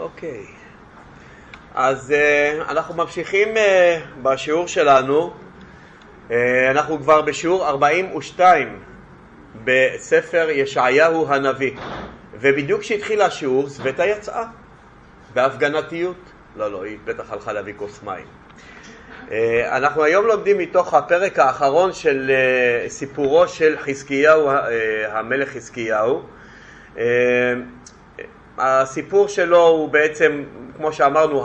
אוקיי. אז uh, אנחנו ממשיכים uh, בשיעור שלנו. Uh, אנחנו כבר בשיעור 42 בספר ישעיהו הנביא. ובדיוק כשהתחיל השיעור, סבטה יצאה בהפגנתיות. לא, לא, היא בטח הלכה להביא כוס מים. Uh, אנחנו היום לומדים מתוך הפרק האחרון של uh, סיפורו של חזקיהו, uh, המלך חזקיהו. הסיפור שלו הוא בעצם, כמו שאמרנו,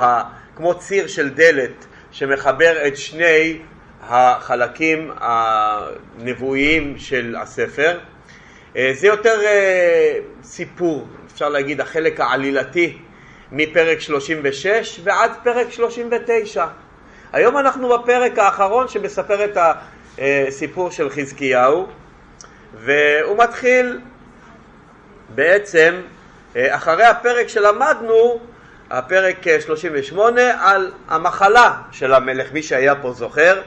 כמו ציר של דלת שמחבר את שני החלקים הנבואיים של הספר. אה, זה יותר אה, סיפור, אפשר להגיד, החלק העלילתי מפרק 36 ועד פרק 39. היום אנחנו בפרק האחרון שמספר את הסיפור של חזקיהו, והוא מתחיל בעצם אה, אחרי הפרק שלמדנו, הפרק 38, אה, על המחלה של המלך, מי שהיה פה זוכר,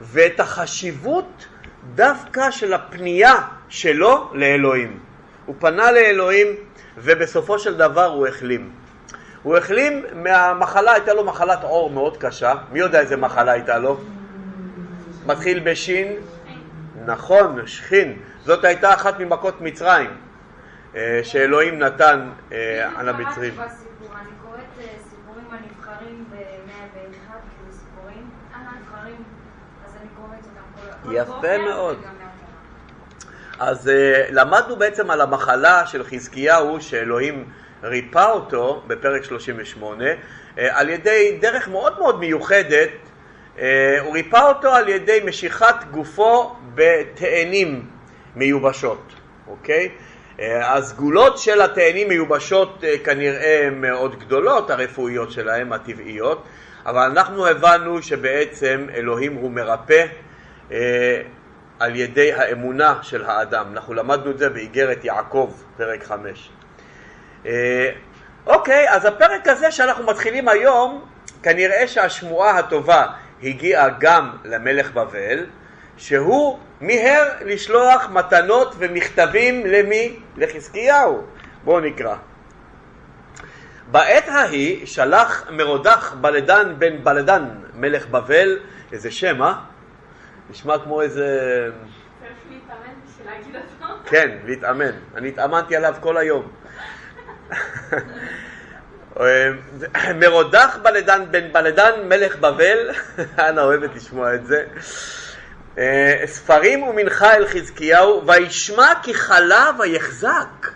ואת החשיבות דווקא של הפנייה שלו לאלוהים. הוא פנה לאלוהים ובסופו של דבר הוא החלים. הוא החלים מהמחלה, הייתה לו מחלת עור מאוד קשה. מי יודע איזה מחלה הייתה לו? מתחיל בשין? נכון, שכין. זאת הייתה אחת ממכות מצרים. אה, שאלוהים נתן אה, על המצרים. אה, סיפורים הנבחרים ב-101, כאילו יפה מאוד. אז למדנו בעצם על המחלה של חזקיהו שאלוהים ריפא אותו בפרק 38 על ידי דרך מאוד מאוד מיוחדת, הוא ריפא אותו על ידי משיכת גופו בתאנים מיובשות, אוקיי? הסגולות של התאנים מיובשות אה, כנראה מאוד גדולות, הרפואיות שלהם, הטבעיות, אבל אנחנו הבנו שבעצם אלוהים הוא מרפא אה, על ידי האמונה של האדם. אנחנו למדנו את זה באיגרת יעקב, פרק 5. אה, אוקיי, אז הפרק הזה שאנחנו מתחילים היום, כנראה שהשמועה הטובה הגיעה גם למלך בבל, שהוא מיהר לשלוח מתנות ומכתבים למי? לחזקיהו. בואו נקרא. בעת ההיא שלח מרודח בלדן בן בלדן מלך בבל, איזה שם, אה? נשמע כמו איזה... כן, להתאמן. אני התאמנתי עליו כל היום. מרודח בלדן בן בלדן מלך בבל, אנה אוהבת לשמוע את זה. אה, ספרים ומנחה אל חזקיהו, וישמע כי חלה ויחזק.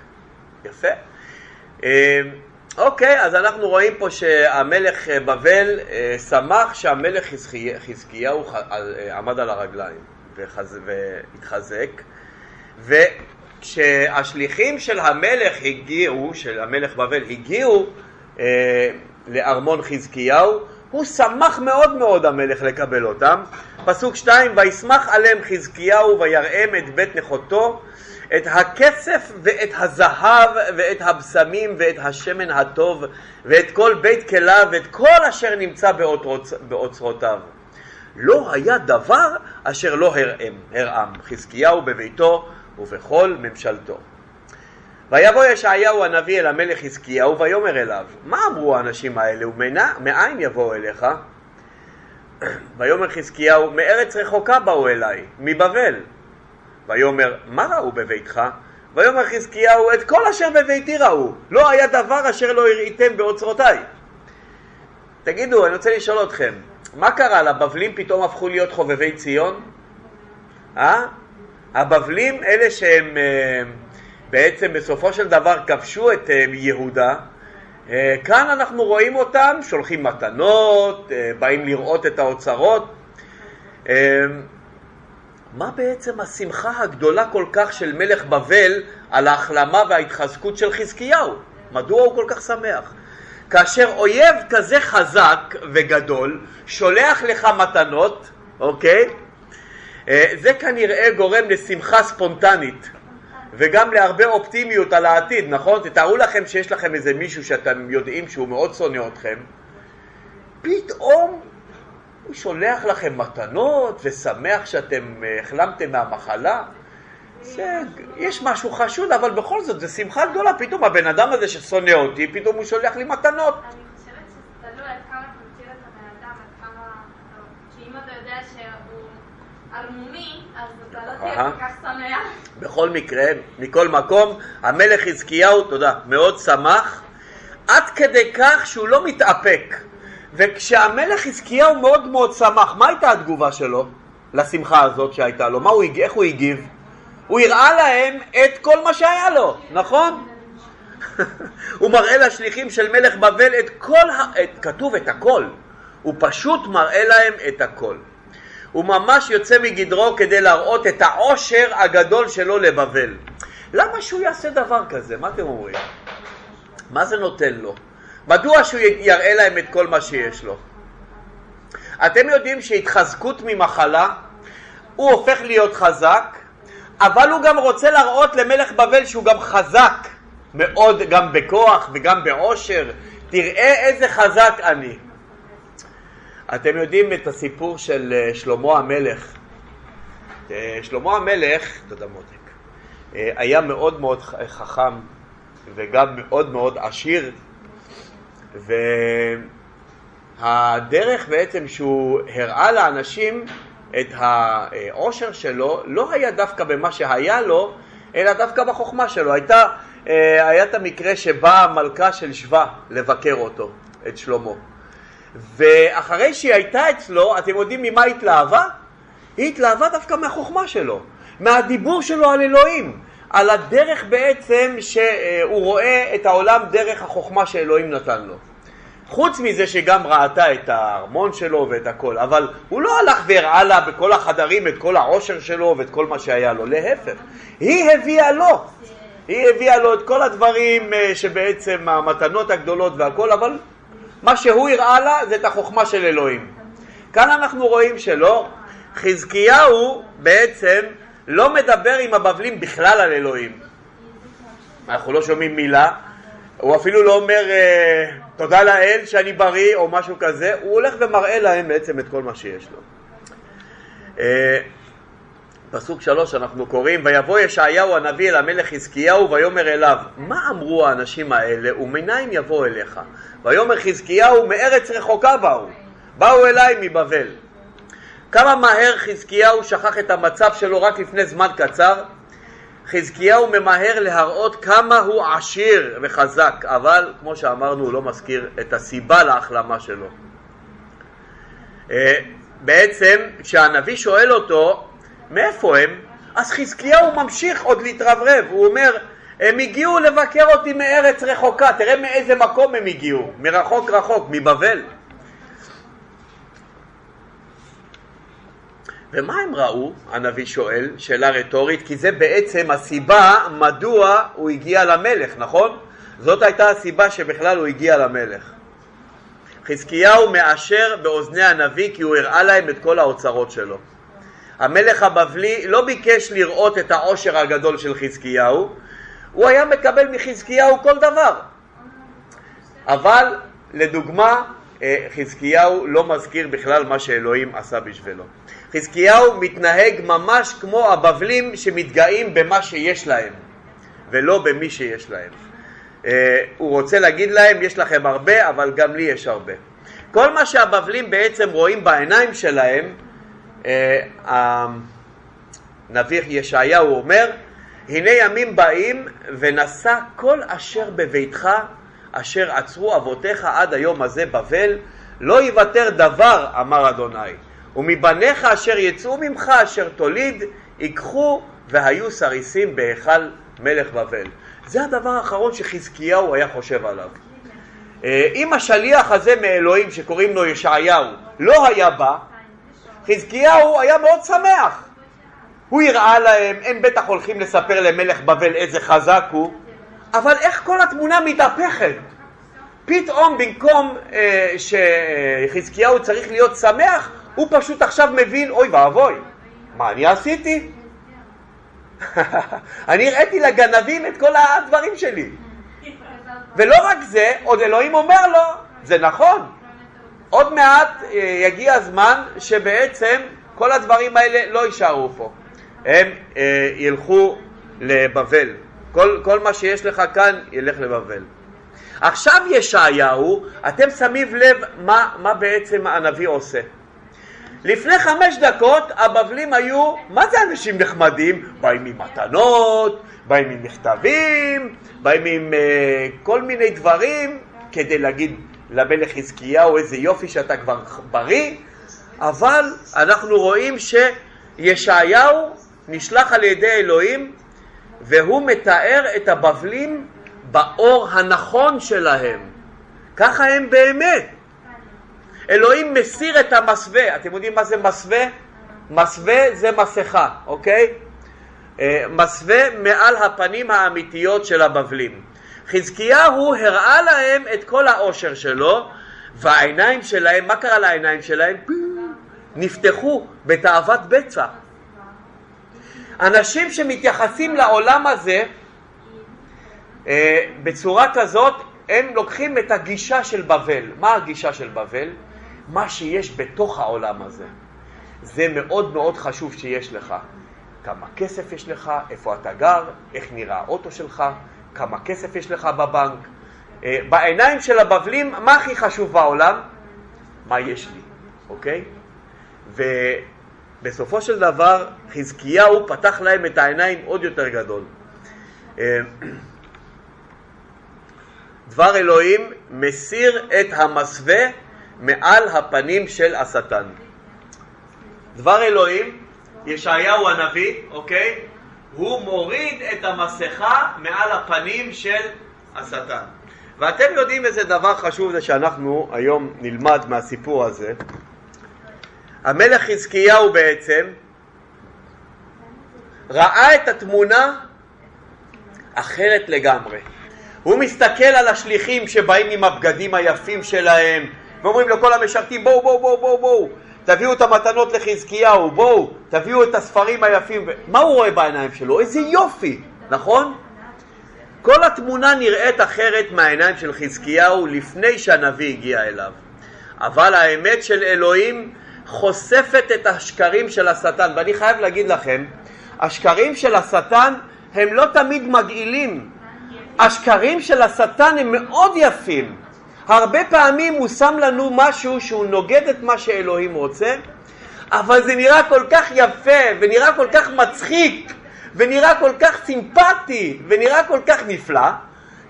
יפה. אה, אוקיי, אז אנחנו רואים פה שהמלך בבל אה, שמח שהמלך חזקיהו עמד על הרגליים והתחזק, וכשהשליחים של המלך הגיעו, של המלך בבל הגיעו לארמון חזקיהו, הוא שמח מאוד מאוד המלך לקבל אותם. פסוק שתיים, וישמח עליהם חזקיהו ויראם את בית נכותו, את הכסף ואת הזהב ואת הבשמים ואת השמן הטוב ואת כל בית כליו ואת כל אשר נמצא באוצרותיו. לא היה דבר אשר לא הרעם, הרעם חזקיהו בביתו ובכל ממשלתו. ויבוא ישעיהו הנביא אל המלך חזקיהו ויאמר אליו, מה אמרו האנשים האלה ומאין יבואו אליך? ויאמר חזקיהו, מארץ רחוקה באו אליי, מבבל. ויאמר, מה ראו בביתך? ויאמר חזקיהו, את כל אשר בביתי ראו, לא היה דבר אשר לא הראיתם באוצרותיי. תגידו, אני רוצה לשאול אתכם, מה קרה לבבלים פתאום הפכו להיות חובבי ציון? אה? הבבלים, אלה שהם... בעצם בסופו של דבר כבשו את אה, יהודה, אה, כאן אנחנו רואים אותם, שולחים מתנות, אה, באים לראות את האוצרות. מה בעצם השמחה הגדולה כל כך של מלך בבל על ההחלמה וההתחזקות של חזקיהו? מדוע הוא כל כך שמח? כאשר אויב כזה חזק וגדול שולח לך מתנות, אוקיי? זה כנראה גורם לשמחה ספונטנית. וגם להרבה אופטימיות על העתיד, נכון? תתארו לכם שיש לכם איזה מישהו שאתם יודעים שהוא מאוד שונא אתכם, פתאום הוא שולח לכם מתנות ושמח שאתם אה, החלמתם מהמחלה. זה, יש משהו חשוד, אבל בכל זאת, זו שמחה גדולה, פתאום הבן אדם הזה ששונא אותי, פתאום הוא שולח לי מתנות. אני חושבת שזה תלוי עד כמה אתה מכיר את הבן אדם, עד כמה... לא. כי אם אתה יודע שהוא ערמומי, אז אתה לא תהיה. כל כך שמח. בכל מקרה, מכל מקום, המלך חזקיהו, תודה, מאוד שמח, עד כדי כך שהוא לא מתאפק. וכשהמלך חזקיהו מאוד מאוד שמח, מה הייתה התגובה שלו לשמחה הזאת שהייתה לו? מה הוא, איך הוא הגיב? הוא הראה להם את כל מה שהיה לו, נכון? הוא מראה לשליחים של מלך בבל את כל, ה... את, כתוב את הכל, הוא פשוט מראה להם את הכל. הוא ממש יוצא מגדרו כדי להראות את העושר הגדול שלו לבבל. למה שהוא יעשה דבר כזה? מה אתם אומרים? מה זה נותן לו? מדוע שהוא יראה להם את כל מה שיש לו? אתם יודעים שהתחזקות ממחלה, הוא הופך להיות חזק, אבל הוא גם רוצה להראות למלך בבל שהוא גם חזק מאוד, גם בכוח וגם בעושר. תראה איזה חזק אני. אתם יודעים את הסיפור של אה, שלמה המלך. אה, שלמה המלך, תודה מותק, אה, היה מאוד מאוד חכם וגם מאוד מאוד עשיר, והדרך בעצם שהוא הראה לאנשים את העושר שלו לא היה דווקא במה שהיה לו, אלא דווקא בחוכמה שלו. הייתה, היה את המקרה שבאה המלכה של שבא לבקר אותו, את שלמה. ואחרי שהיא הייתה אצלו, אתם יודעים ממה היא התלהבה? היא התלהבה דווקא מהחוכמה שלו, מהדיבור שלו על אלוהים, על הדרך בעצם שהוא רואה את העולם דרך החוכמה שאלוהים נתן לו. חוץ מזה שגם ראתה את הארמון שלו ואת הכל, אבל הוא לא הלך והראה לה בכל החדרים את כל העושר שלו ואת כל מה שהיה לו, להפך, היא הביאה לו, היא הביאה לו את כל הדברים אה, שבעצם המתנות הגדולות והכל, אבל מה שהוא הראה לה זה את החוכמה של אלוהים. כאן אנחנו רואים שלא, חזקיהו בעצם לא מדבר עם הבבלים בכלל על אלוהים. אנחנו לא שומעים מילה, הוא אפילו לא אומר אה, תודה לאל שאני בריא או משהו כזה, הוא הולך ומראה להם בעצם את כל מה שיש לו. אה, פסוק שלוש אנחנו קוראים, ויבוא ישעיהו הנביא אל המלך חזקיהו ויאמר אליו, מה אמרו האנשים האלה ומנין יבוא אליך? ויאמר חזקיהו מארץ רחוקה באו, באו אליי מבבל. כמה מהר חזקיהו שכח את המצב שלו רק לפני זמן קצר? חזקיהו ממהר להראות כמה הוא עשיר וחזק, אבל כמו שאמרנו הוא לא מזכיר את הסיבה להחלמה שלו. אה, בעצם כשהנביא שואל אותו מאיפה הם, אז חזקיהו ממשיך עוד להתרברב, הוא אומר הם הגיעו לבקר אותי מארץ רחוקה, תראה מאיזה מקום הם הגיעו, מרחוק רחוק, מבבל. ומה הם ראו? הנביא שואל, שאלה רטורית, כי זה בעצם הסיבה מדוע הוא הגיע למלך, נכון? זאת הייתה הסיבה שבכלל הוא הגיע למלך. חזקיהו מאשר באוזני הנביא כי הוא הראה להם את כל האוצרות שלו. המלך הבבלי לא ביקש לראות את העושר הגדול של חזקיהו, הוא היה מקבל מחזקיהו כל דבר. אבל לדוגמה, אה, חזקיהו לא מזכיר בכלל מה שאלוהים עשה בשבילו. חזקיהו מתנהג ממש כמו הבבלים שמתגאים במה שיש להם, ולא במי שיש להם. אה, הוא רוצה להגיד להם, יש לכם הרבה, אבל גם לי יש הרבה. כל מה שהבבלים בעצם רואים בעיניים שלהם, אה, הנביא ישעיהו אומר, הנה ימים באים ונשא כל אשר בביתך אשר עצרו אבותיך עד היום הזה בבל, לא יוותר דבר, אמר אדוני. ומבניך אשר יצאו ממך אשר תוליד, ייקחו והיו סריסים בהיכל מלך בבל. זה הדבר האחרון שחזקיהו היה חושב עליו. אה, אם השליח הזה מאלוהים שקוראים לו ישעיהו לא היה בא, חזקיהו היה מאוד שמח. הוא הראה להם, הם בטח הולכים לספר למלך בבל איזה חזק הוא, אבל איך כל התמונה מתהפכת? פתאום במקום אה, שחזקיהו צריך להיות שמח, הוא פשוט עכשיו מבין, אוי ואבוי, מה אני עשיתי? אני הראיתי לגנבים את כל הדברים שלי. ולא רק זה, עוד אלוהים אומר לו, זה נכון, עוד מעט אה, יגיע הזמן שבעצם כל הדברים האלה לא יישארו פה. הם אה, ילכו לבבל. כל, כל מה שיש לך כאן ילך לבבל. עכשיו ישעיהו, אתם שמים לב מה, מה בעצם הנביא עושה. לפני חמש דקות הבבלים היו, מה זה אנשים נחמדים? באים עם מתנות, באים עם מכתבים, באים עם uh, כל מיני דברים כדי להגיד למלך חזקיהו איזה יופי שאתה כבר בריא, אבל אנחנו רואים שישעיהו נשלח על ידי אלוהים והוא מתאר את הבבלים באור הנכון שלהם. ככה הם באמת. אלוהים מסיר את המסווה. אתם יודעים מה זה מסווה? מסווה זה מסכה, אוקיי? אה, מסווה מעל הפנים האמיתיות של הבבלים. חזקיהו הראה להם את כל העושר שלו, והעיניים שלהם, מה קרה לעיניים שלהם? נפתחו בתאוות בצע. אנשים שמתייחסים לעולם הזה אה, בצורה כזאת, הם לוקחים את הגישה של בבל. מה הגישה של בבל? מה שיש בתוך העולם הזה. זה מאוד מאוד חשוב שיש לך. כמה כסף יש לך, איפה אתה גר, איך נראה האוטו שלך, כמה כסף יש לך בבנק. אה, בעיניים של הבבלים, מה הכי חשוב בעולם? מה יש לי, אוקיי? ובסופו של דבר, חזקיהו פתח להם את העיניים עוד יותר גדול. אה, דבר אלוהים מסיר את המסווה מעל הפנים של השטן. דבר אלוהים, ישעיהו הנביא, אוקיי? הוא מוריד את המסכה מעל הפנים של השטן. ואתם יודעים איזה דבר חשוב זה שאנחנו היום נלמד מהסיפור הזה. המלך חזקיהו בעצם ראה את התמונה אחרת לגמרי. הוא מסתכל על השליחים שבאים עם הבגדים היפים שלהם ואומרים לכל המשרתים בואו בואו בואו בואו בואו תביאו את המתנות לחזקיהו בואו תביאו את הספרים היפים מה הוא רואה בעיניים שלו? איזה יופי, נכון? כל התמונה נראית אחרת מהעיניים של חזקיהו לפני שהנביא הגיע אליו אבל האמת של אלוהים חושפת את השקרים של השטן ואני חייב להגיד לכם השקרים של השטן הם לא תמיד מגעילים השקרים של השטן הם מאוד יפים. הרבה פעמים הוא שם לנו משהו שהוא נוגד את מה שאלוהים רוצה, אבל זה נראה כל כך יפה, ונראה כל כך מצחיק, ונראה כל כך סימפטי, ונראה כל כך נפלא,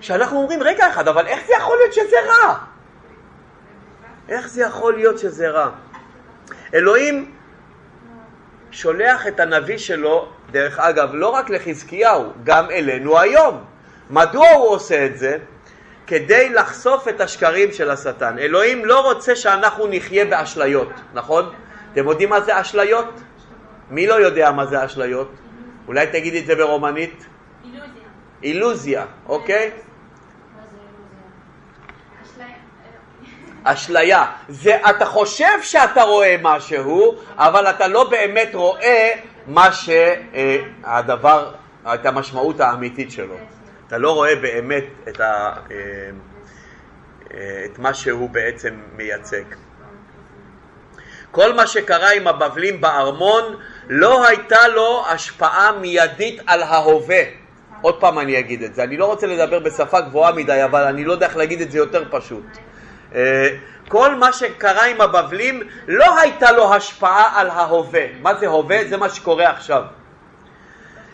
שאנחנו אומרים, רגע אחד, אבל איך זה יכול להיות שזה רע? איך זה יכול להיות שזה רע? אלוהים שולח את הנביא שלו, דרך אגב, לא רק לחזקיהו, גם אלינו היום. מדוע הוא עושה את זה? כדי לחשוף את השקרים של השטן. אלוהים לא רוצה שאנחנו נחיה באשליות, נכון? אתם יודעים מה זה אשליות? מי לא יודע מה זה אשליות? אולי תגידי את זה ברומנית? אילוזיה. אילוזיה, אוקיי? אשליה. זה, אתה חושב שאתה רואה משהו, אבל אתה לא באמת רואה מה שהדבר, את המשמעות האמיתית שלו. אתה לא רואה באמת את, ה, אה, אה, את מה שהוא בעצם מייצג. כל מה שקרה עם הבבלים בארמון לא הייתה לו השפעה מיידית על ההווה. עוד פעם אני אגיד את זה, אני לא רוצה לדבר בשפה גבוהה מדי, אבל אני לא יודע איך להגיד את זה יותר פשוט. אה, כל מה שקרה עם הבבלים לא הייתה לו השפעה על ההווה. מה זה הווה? זה מה שקורה עכשיו.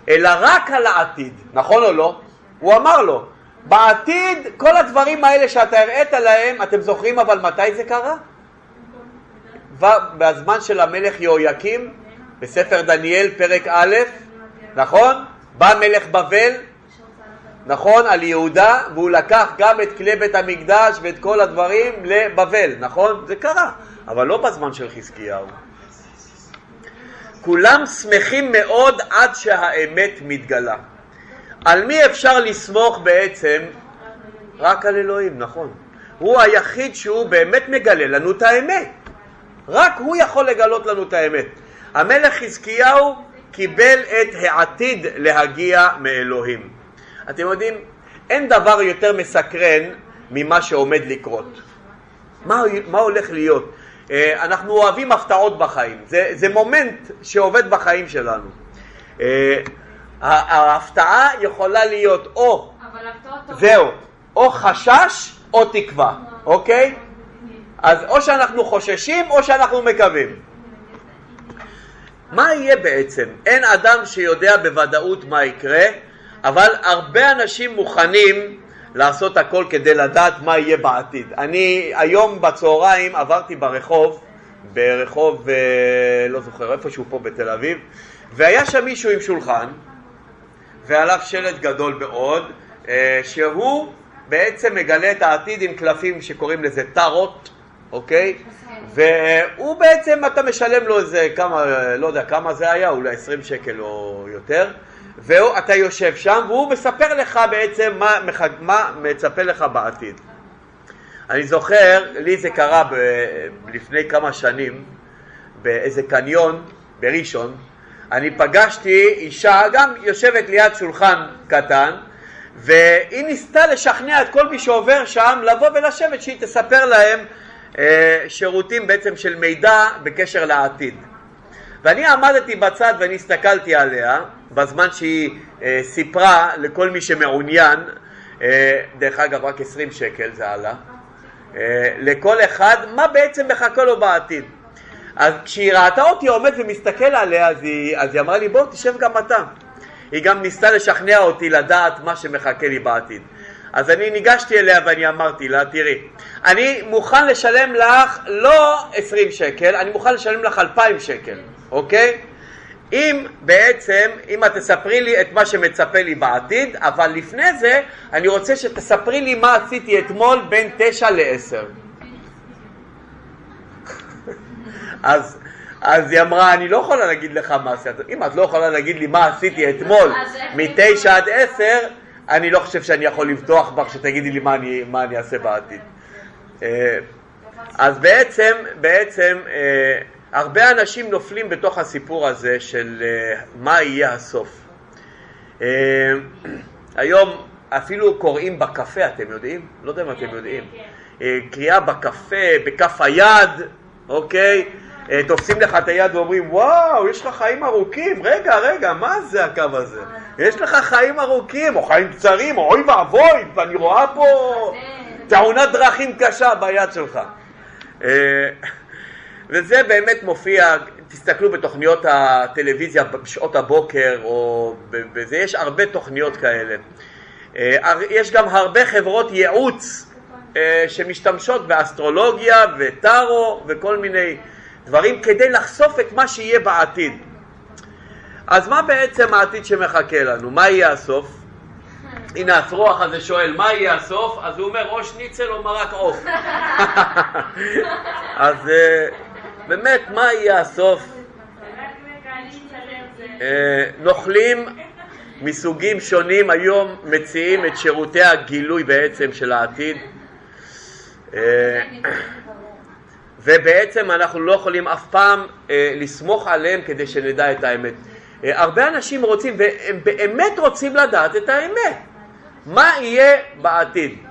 אלא רק על העתיד, נכון או לא? הוא אמר לו, בעתיד כל הדברים האלה שאתה הראית להם, אתם זוכרים אבל מתי זה קרה? בזמן של המלך יהויקים, בספר דניאל פרק א', נכון? בא מלך בבל, נכון, על יהודה, והוא לקח גם את כלי בית המקדש ואת כל הדברים לבבל, נכון? זה קרה, אבל לא בזמן של חזקיהו. כולם שמחים מאוד עד שהאמת מתגלה. על מי אפשר לסמוך בעצם? רק על אלוהים, נכון. הוא היחיד שהוא באמת מגלה לנו את האמת. רק הוא יכול לגלות לנו את האמת. המלך חזקיהו קיבל את העתיד להגיע מאלוהים. אתם יודעים, אין דבר יותר מסקרן ממה שעומד לקרות. מה, מה הולך להיות? אה, אנחנו אוהבים הפתעות בחיים, זה, זה מומנט שעובד בחיים שלנו. אה, ההפתעה יכולה להיות או. זהו, או חשש או תקווה, אוקיי? אז או שאנחנו חוששים או שאנחנו מקווים. מה יהיה בעצם? אין אדם שיודע בוודאות מה יקרה, אבל הרבה אנשים מוכנים לעשות הכל כדי לדעת מה יהיה בעתיד. אני היום בצהריים עברתי ברחוב, ברחוב, אה, לא זוכר, איפשהו פה בתל אביב, והיה שם מישהו עם שולחן, ועליו שלט גדול מאוד, אה, שהוא בעצם מגלה את העתיד עם קלפים שקוראים לזה טארוט, אוקיי? והוא בעצם, אתה משלם לו איזה כמה, לא יודע כמה זה היה, אולי 20 שקל או יותר, ואתה יושב שם והוא מספר לך בעצם מה, מה מצפה לך בעתיד. אני זוכר, לי זה קרה לפני כמה שנים באיזה קניון בראשון, אני פגשתי אישה, גם יושבת ליד שולחן קטן, והיא ניסתה לשכנע את כל מי שעובר שם לבוא ולשבת שהיא תספר להם אה, שירותים בעצם של מידע בקשר לעתיד. ואני עמדתי בצד ואני הסתכלתי עליה בזמן שהיא אה, סיפרה לכל מי שמעוניין, אה, דרך אגב רק 20 שקל זה עלה, אה, לכל אחד מה בעצם מחכה לו בעתיד. אז כשהיא ראתה אותי עומד ומסתכל עליה אז היא, אז היא אמרה לי בוא תשב גם אתה. היא גם ניסתה לשכנע אותי לדעת מה שמחכה לי בעתיד. אז אני ניגשתי אליה ואני אמרתי לה, תראי, אני מוכן לשלם לך לא 20 שקל, אני מוכן לשלם לך 2,000 שקל, אוקיי? אם בעצם, אם את תספרי לי את מה שמצפה לי בעתיד, אבל לפני זה אני רוצה שתספרי לי מה עשיתי אתמול בין 9 ל-10. אז, אז היא אמרה, אני לא יכולה להגיד לך מה עשיתי, אם את לא יכולה להגיד לי מה עשיתי אתמול מ-9 עד 10, אני לא חושב שאני יכול לבטוח בך שתגידי לי מה אני, מה אני אעשה בעתיד. אה, אז בעצם, בעצם אה, הרבה אנשים נופלים בתוך הסיפור הזה של אה, מה יהיה הסוף. אה, היום אפילו קוראים בקפה, אתם יודעים? לא יודע אם אתם יודעים. אה, קריאה בקפה, בכף היד, אוקיי? תופסים לך את היד ואומרים, וואו, יש לך חיים ארוכים, רגע, רגע, מה זה הקו הזה? יש לך חיים ארוכים, או חיים קצרים, או אוי ואבוי, ואני רואה פה תאונת דרכים קשה ביד שלך. וזה באמת מופיע, תסתכלו בתוכניות הטלוויזיה בשעות הבוקר, או בזה, יש הרבה תוכניות כאלה. אה, יש גם הרבה חברות ייעוץ אה, שמשתמשות באסטרולוגיה וטארו וכל מיני דברים כדי לחשוף את מה שיהיה בעתיד. אז מה בעצם העתיד שמחכה לנו? מה יהיה הסוף? הנה הצרוח הזה שואל, מה יהיה הסוף? אז הוא אומר, או שניצל או מרק עוף. אז אה, באמת, מה יהיה הסוף? אה, נוכלים מסוגים שונים היום מציעים את שירותי הגילוי בעצם של העתיד. אה, ובעצם אנחנו לא יכולים אף פעם אה, לסמוך עליהם כדי שנדע את האמת. אה, הרבה אנשים רוצים, והם באמת רוצים לדעת את האמת. מה יהיה בעתיד?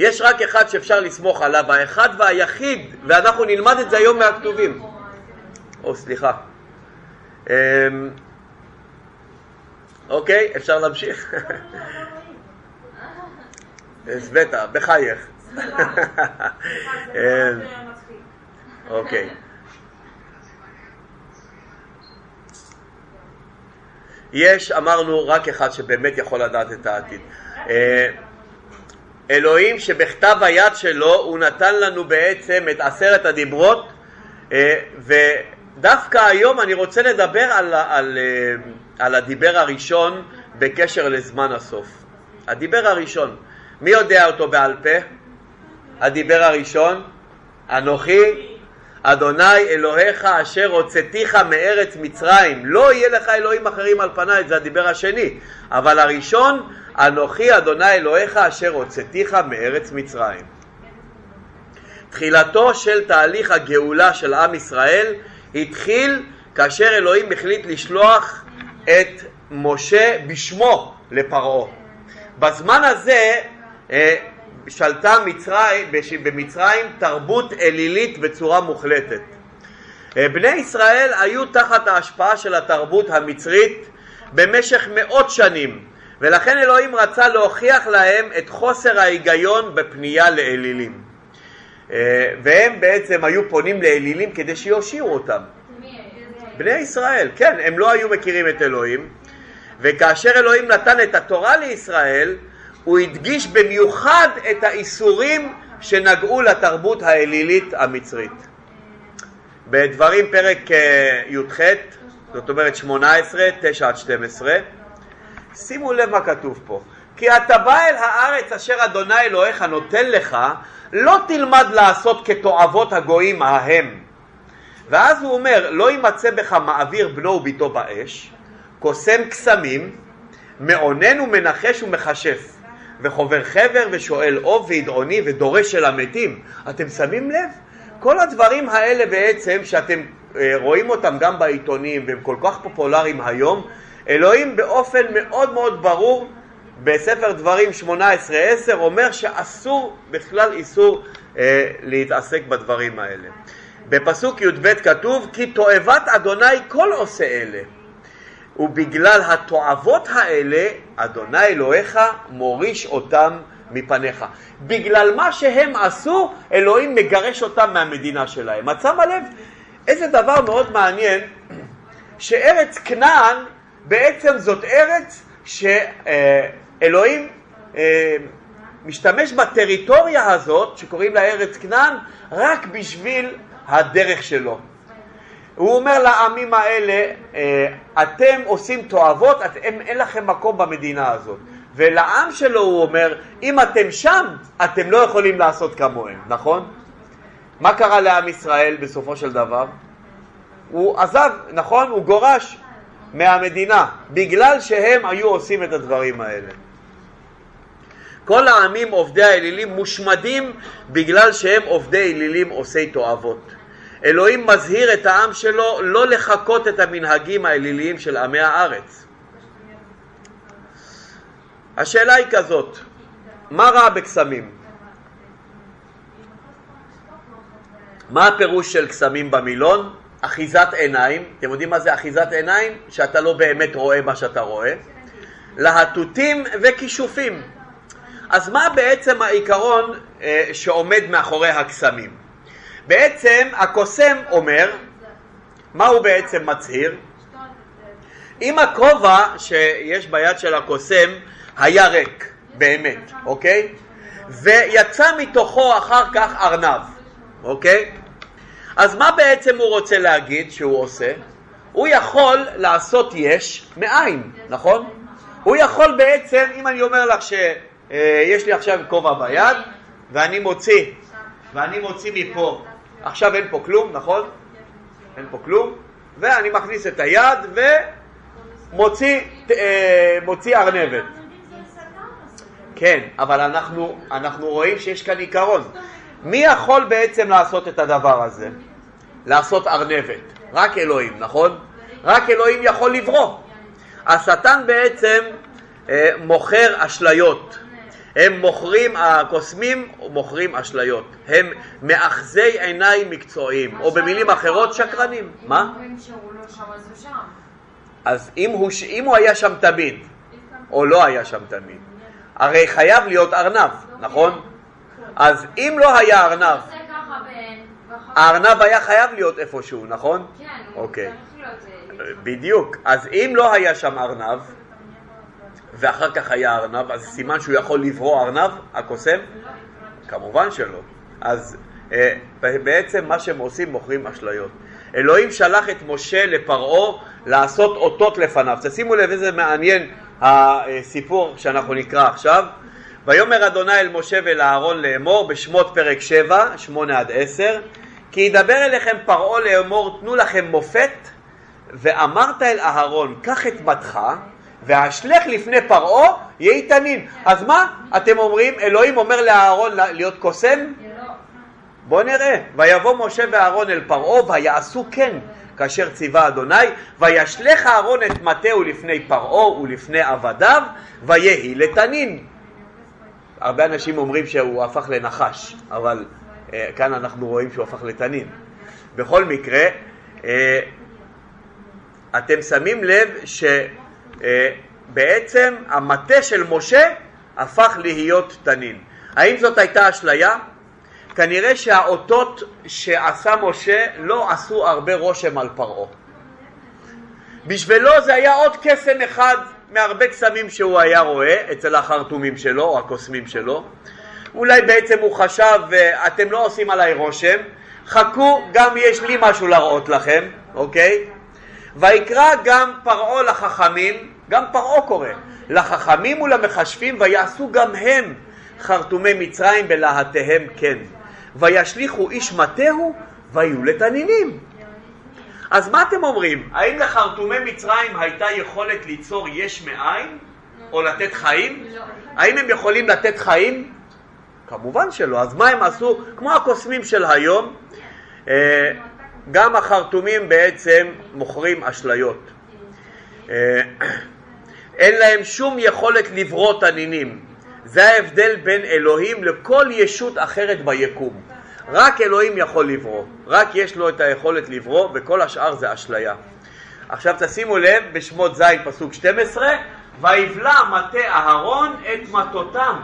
יש רק אחד שאפשר לסמוך עליו, האחד והיחיד, ואנחנו נלמד את זה היום מהכתובים. או, סליחה. אמ, אוקיי, אפשר להמשיך? סבטה, בחייך. אמ, אוקיי. יש, אמרנו, רק אחד שבאמת יכול לדעת את העתיד. אלוהים שבכתב היד שלו הוא נתן לנו בעצם את עשרת הדיברות אה, ודווקא היום אני רוצה לדבר על, על, אה, על הדיבר הראשון בקשר לזמן הסוף. הדיבר הראשון, מי יודע אותו בעל פה? הדיבר הראשון, אנוכי? אדוני אלוהיך אשר הוצאתיך מארץ מצרים, לא יהיה לך אלוהים אחרים על פניי, זה הדיבר השני, אבל הראשון, אנוכי אדוני אלוהיך אשר הוצאתיך מארץ מצרים. תחילתו של תהליך הגאולה של עם ישראל התחיל כאשר אלוהים החליט לשלוח את משה בשמו לפרעה. בזמן הזה אה, שלטה מצרים, במצרים תרבות אלילית בצורה מוחלטת. אה, בני ישראל היו תחת ההשפעה של התרבות המצרית במשך מאות שנים, ולכן אלוהים רצה להוכיח להם את חוסר ההיגיון בפנייה לאלילים. אה, והם בעצם היו פונים לאלילים כדי שיושיעו אותם. בני ישראל, כן, הם לא היו מכירים את אלוהים, וכאשר אלוהים נתן את התורה לישראל, הוא הדגיש במיוחד את האיסורים שנגעו לתרבות האלילית המצרית. בדברים פרק אה, י"ח, זאת אומרת 18, 9 עד 12, שימו לב מה כתוב פה. כי אתה בא אל הארץ אשר אדוני אלוהיך נותן לך, לא תלמד לעשות כתועבות הגויים ההם. ואז הוא אומר, לא יימצא בך מעביר בנו וביתו באש, קוסם קסמים, מאונן ומנחש ומכשף, וחובר חבר ושואל אוב וידעוני ודורש של המתים. אתם שמים לב? כל הדברים האלה בעצם, שאתם אה, רואים אותם גם בעיתונים והם כל כך פופולריים היום, אלוהים באופן מאוד מאוד ברור בספר דברים 18-10 אומר שאסור בכלל איסור אה, להתעסק בדברים האלה. בפסוק י"ב כתוב כי תועבת אדוני כל עושה אלה ובגלל התועבות האלה אדוני אלוהיך מוריש אותם מפניך. בגלל מה שהם עשו אלוהים מגרש אותם מהמדינה שלהם. את שמה לב איזה דבר מאוד מעניין שארץ כנען בעצם זאת ארץ שאלוהים אה, משתמש בטריטוריה הזאת שקוראים לה ארץ כנען רק בשביל הדרך שלו. הוא אומר לעמים האלה, אה, אתם עושים תועבות, אתם, אין לכם מקום במדינה הזאת. ולעם שלו הוא אומר, אם אתם שם, אתם לא יכולים לעשות כמוהם, נכון? מה קרה לעם ישראל בסופו של דבר? הוא עזב, נכון? הוא גורש מהמדינה, בגלל שהם היו עושים את הדברים האלה. כל העמים עובדי האלילים מושמדים בגלל שהם עובדי אלילים עושי תועבות. אלוהים מזהיר את העם שלו לא לחקות את המנהגים האליליים של עמי הארץ. השאלה היא כזאת, מה רע בקסמים? מה הפירוש של קסמים במילון? אחיזת עיניים, אתם יודעים מה זה אחיזת עיניים? שאתה לא באמת רואה מה שאתה רואה. להטוטים וכישופים. אז מה בעצם העיקרון אה, שעומד מאחורי הקסמים? בעצם הקוסם אומר, מה הוא בעצם מצהיר? אם הכובע שיש ביד של הקוסם היה ריק, באמת, אוקיי? ויצא מתוכו אחר כך ארנב, אוקיי? אז מה בעצם הוא רוצה להגיד שהוא עושה? הוא יכול לעשות יש מאין, נכון? הוא יכול בעצם, אם אני אומר לך שיש לי עכשיו כובע ביד ואני מוציא, ואני מוציא מפה, עכשיו אין פה כלום, נכון? אין פה כלום, ואני מכניס את היד ומוציא אה, ארנבת. כן, אבל אנחנו, אנחנו רואים שיש כאן עיקרון. מי יכול בעצם לעשות את הדבר הזה? לעשות ארנבת. רק אלוהים, נכון? רק אלוהים יכול לברוא. השטן בעצם אה, מוכר אשליות. הם מוכרים, הקוסמים מוכרים אשליות. הם מאחזי עיניים מקצועיים, או במילים אחרות שקרנים. מה? אז אם הוא, אם הוא היה שם תמיד, או לא היה שם תמיד, הרי חייב להיות ארנב, נכון? אז אם לא היה ארנב, הארנב היה חייב להיות איפשהו, נכון? כן, אוקיי. בדיוק. אז אם לא היה שם ארנב, ואחר כך היה ארנב, אז סימן שהוא יכול לברוא ארנב, הקוסם? כמובן שלא. אז אה, בעצם מה שהם עושים, מוכרים אשליות. אלוהים שלח את משה לפרעה לעשות אותות לפניו. תשימו לב איזה מעניין הסיפור שאנחנו נקרא עכשיו. ויאמר אדוני אל משה ואל אהרון לאמור בשמות פרק 7, 8 עד 10 כי ידבר אליכם פרעה לאמור תנו לכם מופת ואמרת אל אהרון קח את בתך והשלך לפני פרעה יהי תנין. אז מה אתם אומרים? אלוהים אומר לאהרון להיות קוסם? בואו נראה. ויבוא משה ואהרון אל פרעה ויעשו כן כאשר ציווה אדוני וישלך אהרון את מטהו לפני פרעה ולפני עבדיו ויהי לתנין. הרבה אנשים אומרים שהוא הפך לנחש, אבל אה, כאן אנחנו רואים שהוא הפך לתנין. בכל מקרה, אה, אתם שמים לב שבעצם המטה של משה הפך להיות תנין. האם זאת הייתה אשליה? כנראה שהאותות שעשה משה לא עשו הרבה רושם על פרעה. בשבילו זה היה עוד קסם אחד מהרבה קסמים שהוא היה רואה אצל החרטומים שלו או הקוסמים שלו. אולי בעצם הוא חשב, אתם לא עושים עליי רושם, חכו, גם יש לי משהו להראות לכם, אוקיי? ויקרא גם פרעה לחכמים, גם פרעה קורא, לחכמים ולמחשבים ויעשו גם הם חרטומי מצרים בלהטיהם כן. וישליכו איש מטהו ויהיו לתנינים. אז מה אתם אומרים? האם לחרטומי מצרים הייתה יכולת ליצור יש מאין או לתת חיים? לא. האם הם יכולים לתת חיים? כמובן שלא. אז מה הם עשו? כמו הקוסמים של היום, אה, גם החרטומים בעצם מוכרים אשליות. אה, אין להם שום יכולת לברוא תנינים. זה ההבדל בין אלוהים לכל ישות אחרת ביקום. רק אלוהים יכול לברוא, רק יש לו את היכולת לברוא וכל השאר זה אשליה. עכשיו תשימו לב בשמות ז' פסוק 12 ויבלע מטה אהרון את מטותם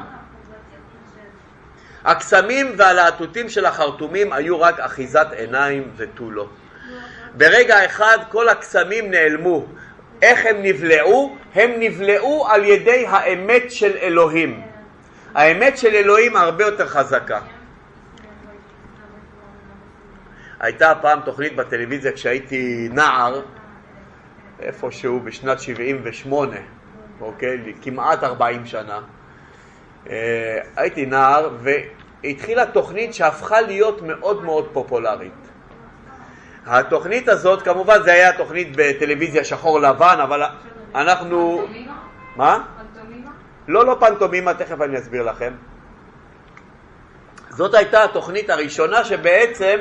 הקסמים והלהטוטים של החרטומים היו רק אחיזת עיניים ותו לא. ברגע אחד כל הקסמים נעלמו. איך הם נבלעו? הם נבלעו על ידי האמת של אלוהים. האמת של אלוהים הרבה יותר חזקה. הייתה פעם תוכנית בטלוויזיה כשהייתי נער, איפשהו בשנת 78, אוקיי? כמעט 40 שנה. אה, הייתי נער והתחילה תוכנית שהפכה להיות מאוד מאוד פופולרית. התוכנית הזאת, כמובן זה היה תוכנית בטלוויזיה שחור לבן, אבל אנחנו... פנטומימה? מה? פנטומימה? לא, לא פנטומימה, תכף אני אסביר לכם. זאת הייתה התוכנית הראשונה שבעצם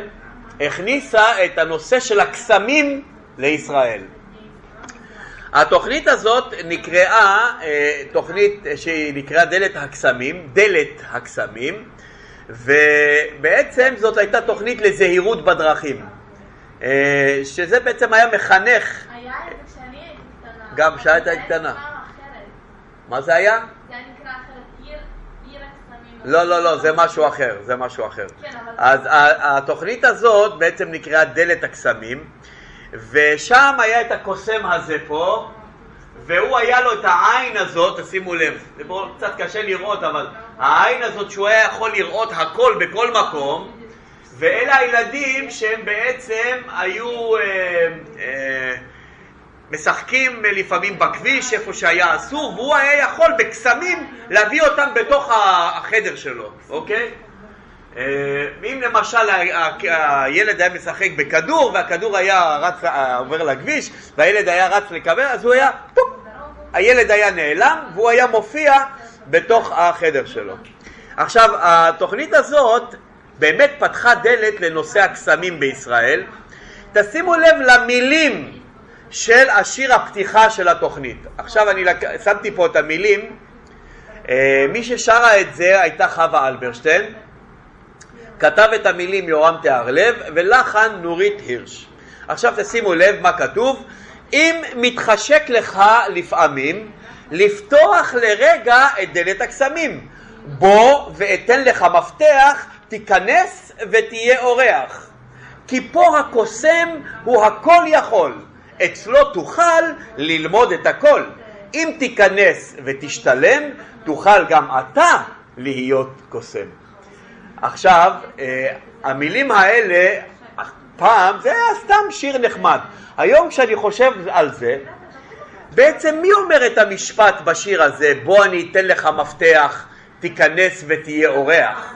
הכניסה את הנושא של הקסמים לישראל. התוכנית הזאת נקראה אה, תוכנית שהיא נקראה דלת הקסמים, דלת הקסמים, ובעצם זאת הייתה תוכנית לזהירות בדרכים, אה, שזה בעצם היה מחנך. היה את זה כשאני הייתי קטנה. גם כשהיית קטנה. מה זה היה? זה הקסמים. לא, לא, לא, זה משהו אחר, זה משהו אחר. כן, אז התוכנית הזאת בעצם נקראה דלת הקסמים. ושם היה את הקוסם הזה פה, והוא היה לו את העין הזאת, תשימו לב, זה פה קצת קשה לראות, אבל העין הזאת שהוא היה יכול לראות הכל בכל מקום, ואלה הילדים שהם בעצם היו אה, אה, משחקים לפעמים בכביש, איפה שהיה אסור, והוא היה יכול בקסמים להביא אותם בתוך החדר שלו, אוקיי? אה, אם למשל הילד היה משחק בכדור והכדור היה רץ, אה, עובר לכביש והילד היה רץ לקבל אז הוא היה, פופ, הילד היה נעלם והוא היה מופיע בתוך החדר שלו. עכשיו התוכנית הזאת באמת פתחה דלת לנושא הקסמים בישראל. תשימו לב למילים של השיר הפתיחה של התוכנית. עכשיו אני לק... שמתי פה את המילים. אה, מי ששרה את זה הייתה חווה אלברשטיין. כתב את המילים יורם תיארלב ולחן נורית הירש. עכשיו תשימו לב מה כתוב, אם מתחשק לך לפעמים לפתוח לרגע את דלת הקסמים, בוא ואתן לך מפתח, תיכנס ותהיה אורח. כי פה הקוסם הוא הכל יכול, אצלו תוכל ללמוד את הכל. אם תיכנס ותשתלם, תוכל גם אתה להיות קוסם. עכשיו, אה, המילים האלה, פעם זה היה סתם שיר נחמד. היום כשאני חושב על זה, בעצם מי אומר את המשפט בשיר הזה, בוא אני אתן לך מפתח, תיכנס ותהיה אורח?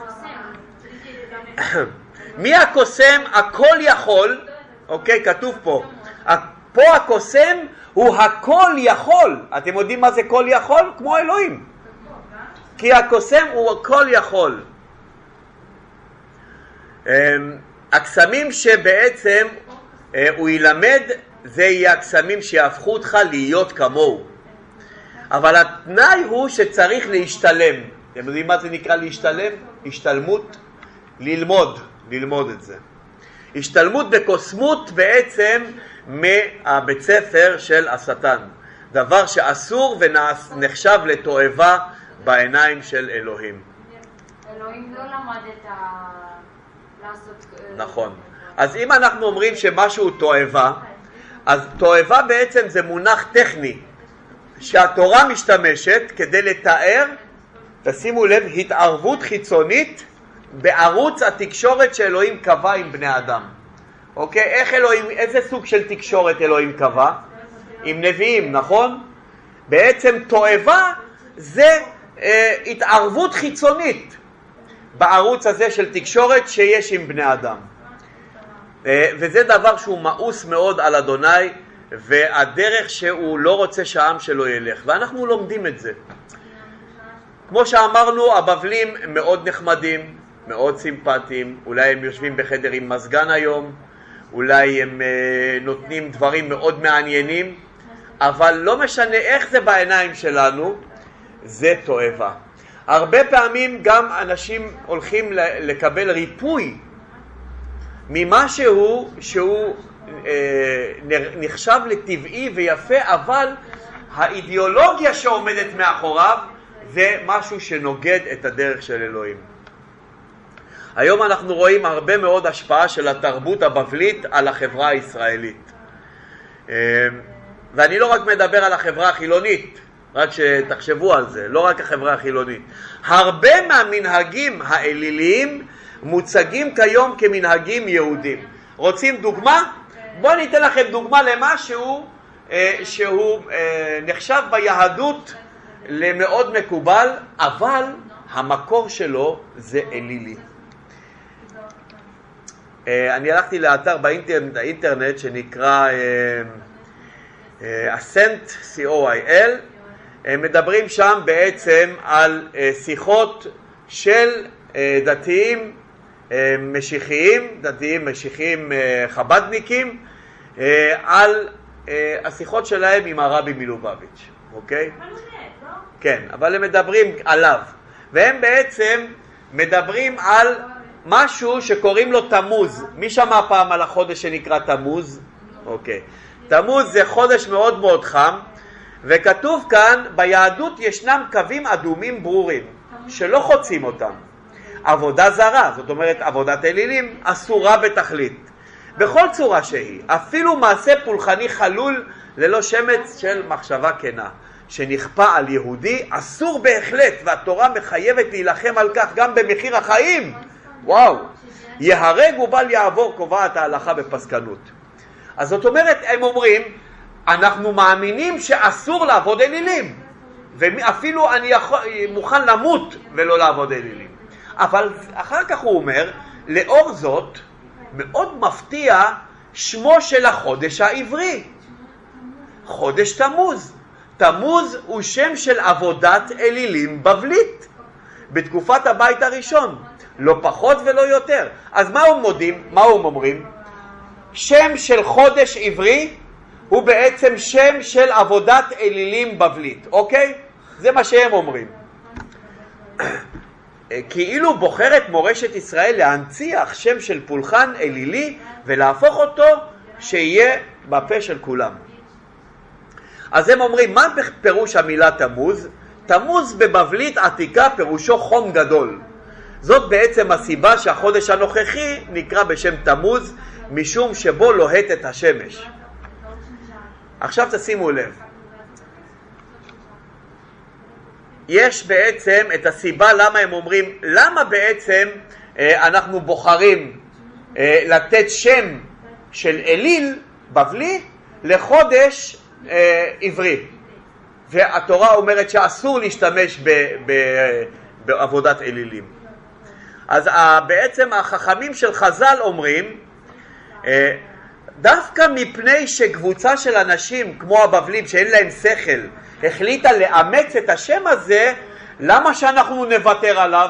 מי הקוסם הכל יכול, אוקיי, כתוב פה, פה הקוסם הוא הכל יכול, אתם יודעים מה זה כל יכול? כמו אלוהים, כי הקוסם הוא הכל יכול. אמ, הקסמים שבעצם אה, הוא ילמד זה יהיה הקסמים שיהפכו אותך להיות כמוהו. אבל התנאי הוא שצריך להשתלם. אתם יודעים מה זה נקרא להשתלם? השתלמות, ללמוד, ללמוד את זה. השתלמות בקוסמות בעצם מהבית ספר של השטן. דבר שאסור ונחשב לתועבה בעיניים של אלוהים. אלוהים לא למד את ה... לעשות... אה, נכון. אז אם אנחנו אומרים שמשהו תועבה, אז תועבה בעצם זה מונח טכני שהתורה משתמשת כדי לתאר, תשימו לב, התערבות חיצונית בערוץ התקשורת שאלוהים קבע עם בני אדם. אוקיי? איך אלוהים, איזה סוג של תקשורת אלוהים קבע? עם נביאים, נכון? בעצם תועבה זה אה, התערבות חיצונית בערוץ הזה של תקשורת שיש עם בני אדם. אה, וזה דבר שהוא מאוס מאוד על אדוני והדרך שהוא לא רוצה שהעם שלו ילך, ואנחנו לומדים את זה. כמו שאמרנו, הבבלים מאוד נחמדים, מאוד סימפטיים, אולי הם יושבים בחדר עם מזגן היום, אולי הם uh, נותנים דברים מאוד מעניינים, אבל לא משנה איך זה בעיניים שלנו, זה תועבה. הרבה פעמים גם אנשים הולכים לקבל ריפוי ממשהו שהוא אה, נחשב לטבעי ויפה, אבל האידיאולוגיה שעומדת מאחוריו זה משהו שנוגד את הדרך של אלוהים. היום אנחנו רואים הרבה מאוד השפעה של התרבות הבבלית על החברה הישראלית. אה, ואני לא רק מדבר על החברה החילונית, רק שתחשבו על זה, לא רק החברה החילונית. הרבה מהמנהגים האליליים מוצגים כיום כמנהגים יהודים. רוצים דוגמה? בואו אני אתן לכם דוגמה למשהו אה, שהוא אה, נחשב ביהדות למאוד מקובל, אבל המקור שלו זה אלילי. אה, אני הלכתי לאתר באינטרנט, באינטרנט שנקרא אסנט, co.il, מדברים שם בעצם על שיחות של דתיים משיחיים, דתיים משיחיים חבדניקים, על השיחות שלהם עם הרבי מלובביץ', אוקיי? כן, אבל הם מדברים עליו, והם בעצם מדברים על משהו שקוראים לו תמוז. מי שמע פעם על החודש שנקרא תמוז? אוקיי. תמוז זה חודש מאוד מאוד חם, וכתוב כאן, ביהדות ישנם קווים אדומים ברורים, שלא חוצים אותם. עבודה זרה, זאת אומרת עבודת אלילים, אסורה בתכלית. בכל צורה שהיא, אפילו מעשה פולחני חלול ללא שמץ של מחשבה כנה, שנכפה על יהודי, אסור בהחלט, והתורה מחייבת להילחם על כך גם במחיר החיים. וואו, יהרג ובל יעבור, קובעת ההלכה בפסקנות. אז זאת אומרת, הם אומרים, אנחנו מאמינים שאסור לעבוד אלילים, ואפילו אני יכול, מוכן למות ולא לעבוד אלילים. אבל אחר כך הוא אומר, לאור זאת, מאוד מפתיע שמו של החודש העברי, חודש תמוז. תמוז הוא שם של עבודת אלילים בבלית בתקופת הבית הראשון, לא פחות ולא יותר. אז מה הם מודים? מה הם אומרים? שם של חודש עברי הוא בעצם שם של עבודת אלילים בבלית, אוקיי? זה מה שהם אומרים. כאילו בוחרת מורשת ישראל להנציח שם של פולחן אלילי ולהפוך אותו שיהיה בפה של כולם. אז הם אומרים, מה פירוש המילה תמוז? תמוז בבבלית עתיקה פירושו חום גדול. זאת בעצם הסיבה שהחודש הנוכחי נקרא בשם תמוז, משום שבו לוהטת השמש. עכשיו תשימו לב, יש בעצם את הסיבה למה הם אומרים, למה בעצם אה, אנחנו בוחרים אה, לתת שם של אליל בבלי לחודש אה, עברי. והתורה אומרת שאסור להשתמש ב, ב, בעבודת אלילים. אז ה, בעצם החכמים של חז"ל אומרים, אה, דווקא מפני שקבוצה של אנשים כמו הבבלים שאין להם שכל החליטה לאמץ את השם הזה, למה שאנחנו נוותר עליו?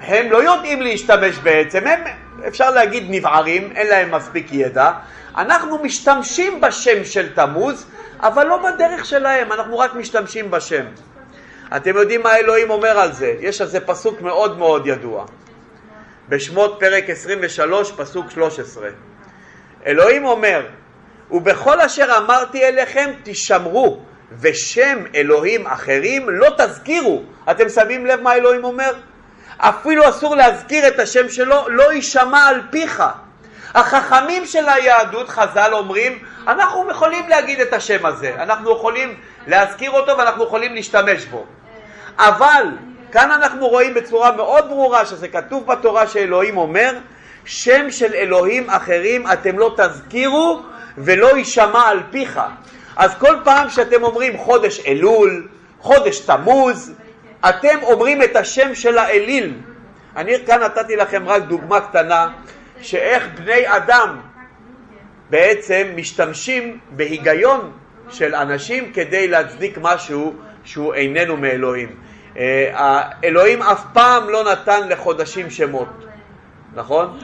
הם לא יודעים להשתמש בעצם, הם אפשר להגיד נבערים, אין להם מספיק ידע. אנחנו משתמשים בשם של תמוז, אבל לא בדרך שלהם, אנחנו רק משתמשים בשם. אתם יודעים מה אלוהים אומר על זה? יש על זה פסוק מאוד מאוד ידוע. בשמות פרק 23 פסוק 13. אלוהים אומר, ובכל אשר אמרתי אליכם תשמרו, ושם אלוהים אחרים לא תזכירו. אתם שמים לב מה אלוהים אומר? אפילו אסור להזכיר את השם שלו, לא יישמע על פיך. החכמים של היהדות, חז"ל אומרים, אנחנו יכולים להגיד את השם הזה, אנחנו יכולים להזכיר אותו ואנחנו יכולים להשתמש בו. אבל כאן אנחנו רואים בצורה מאוד ברורה שזה כתוב בתורה שאלוהים אומר, שם של אלוהים אחרים אתם לא תזכירו ולא יישמע על פיך. אז כל פעם שאתם אומרים חודש אלול, חודש תמוז, אתם אומרים את השם של האליל. אני כאן נתתי לכם רק דוגמה קטנה שאיך בני אדם בעצם משתמשים בהיגיון של אנשים כדי להצדיק משהו שהוא איננו מאלוהים. אה, אלוהים אף פעם לא נתן לחודשים שמות, נכון?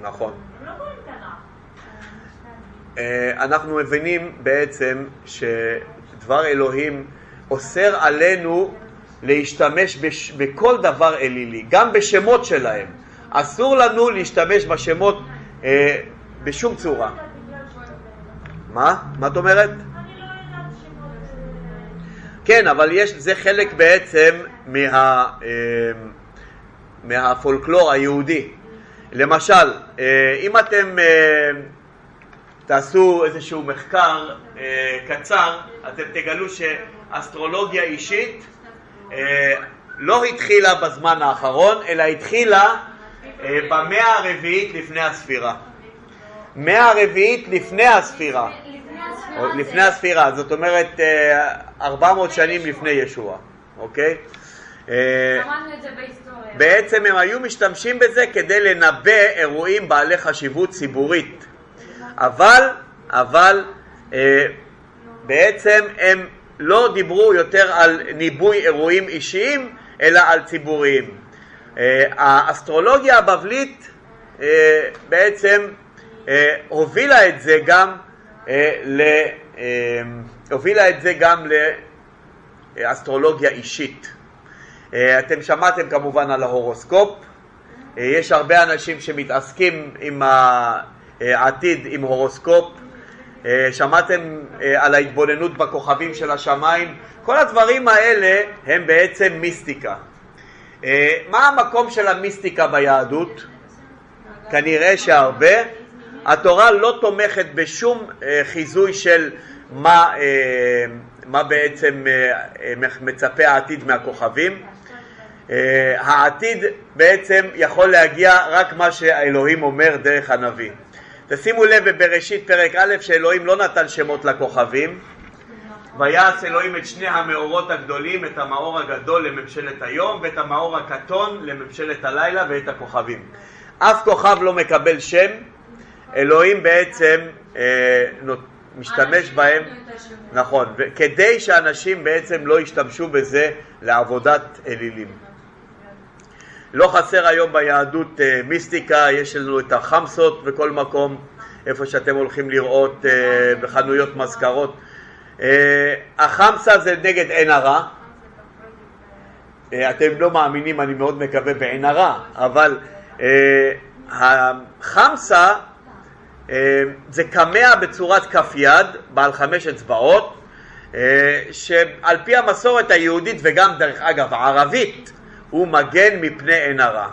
נכון. אה, אנחנו מבינים בעצם שדבר אלוהים אוסר עלינו להשתמש בש... בכל דבר אלילי, גם בשמות שלהם. אסור לנו להשתמש בשמות אה, בשום צורה. מה? מה את אומרת? כן, אבל יש, זה חלק בעצם מה, אה, מהפולקלור היהודי. למשל, אה, אם אתם אה, תעשו איזשהו מחקר קצר, אתם תגלו שאסטרולוגיה אישית לא התחילה בזמן האחרון, אלא התחילה במאה הרביעית לפני הספירה. מאה הרביעית לפני הספירה. לפני הספירה, זאת אומרת 400 שנים לפני ישוע, אוקיי? בעצם הם היו משתמשים בזה כדי לנבא אירועים בעלי חשיבות ציבורית. אבל, אבל אה, בעצם הם לא דיברו יותר על ניבוי אירועים אישיים, אלא על ציבוריים. אה, האסטרולוגיה הבבלית אה, בעצם אה, הובילה את זה גם ל... הובילה את זה גם לאסטרולוגיה אישית. אתם שמעתם כמובן על ההורוסקופ, יש הרבה אנשים שמתעסקים עם העתיד עם הורוסקופ, שמעתם על ההתבוננות בכוכבים של השמיים, כל הדברים האלה הם בעצם מיסטיקה. מה המקום של המיסטיקה ביהדות? כנראה שהרבה. התורה לא תומכת בשום חיזוי של מה, מה בעצם מצפה העתיד מהכוכבים. אה, העתיד בעצם יכול להגיע רק מה שהאלוהים אומר דרך הנביא. תשימו לב בבראשית פרק א' שאלוהים לא נתן שמות לכוכבים ויעש אלוהים את שני המאורות הגדולים, את המאור הגדול לממשלת היום ואת המאור הקטון לממשלת הלילה ואת הכוכבים. אף כוכב לא מקבל שם, אלוהים בעצם אה, משתמש בהם, נכון, כדי שאנשים בעצם לא ישתמשו בזה לעבודת אלילים. לא חסר היום ביהדות אה, מיסטיקה, יש לנו את החמסות בכל מקום, איפה שאתם הולכים לראות אה, בחנויות מזכרות. אה, החמסה זה נגד עין הרע. אתם לא מאמינים, אני מאוד מקווה, בעין הרע, אבל החמסה זה קמע בצורת כף יד, בעל חמש אצבעות, שעל פי המסורת היהודית וגם דרך אגב הערבית, הוא מגן מפני עין הרע.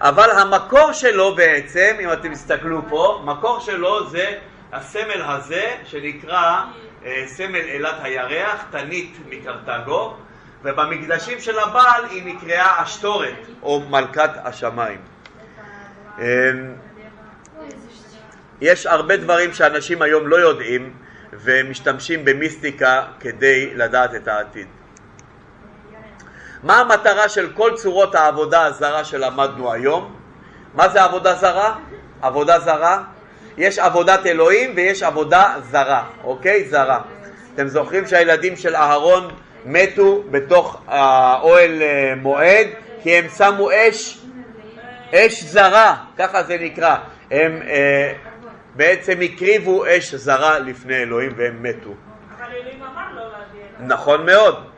אבל המקור שלו בעצם, אם אתם תסתכלו פה, מקור שלו זה הסמל הזה שנקרא אה, סמל אילת הירח, תנית מקרתגו, ובמקדשים של הבעל היא נקראה אשתורת או מלכת השמיים. אה, יש הרבה דברים שאנשים היום לא יודעים ומשתמשים במיסטיקה כדי לדעת את העתיד. מה המטרה של כל צורות העבודה הזרה שלמדנו היום? מה זה עבודה זרה? עבודה זרה? יש עבודת אלוהים ויש עבודה זרה, אוקיי? זרה. אתם זוכרים שהילדים של אהרון מתו בתוך האוהל אה, מועד כי הם שמו אש, אש זרה, ככה זה נקרא. הם אה, בעצם הקריבו אש זרה לפני אלוהים והם מתו. אבל אלוהים אמר נכון מאוד.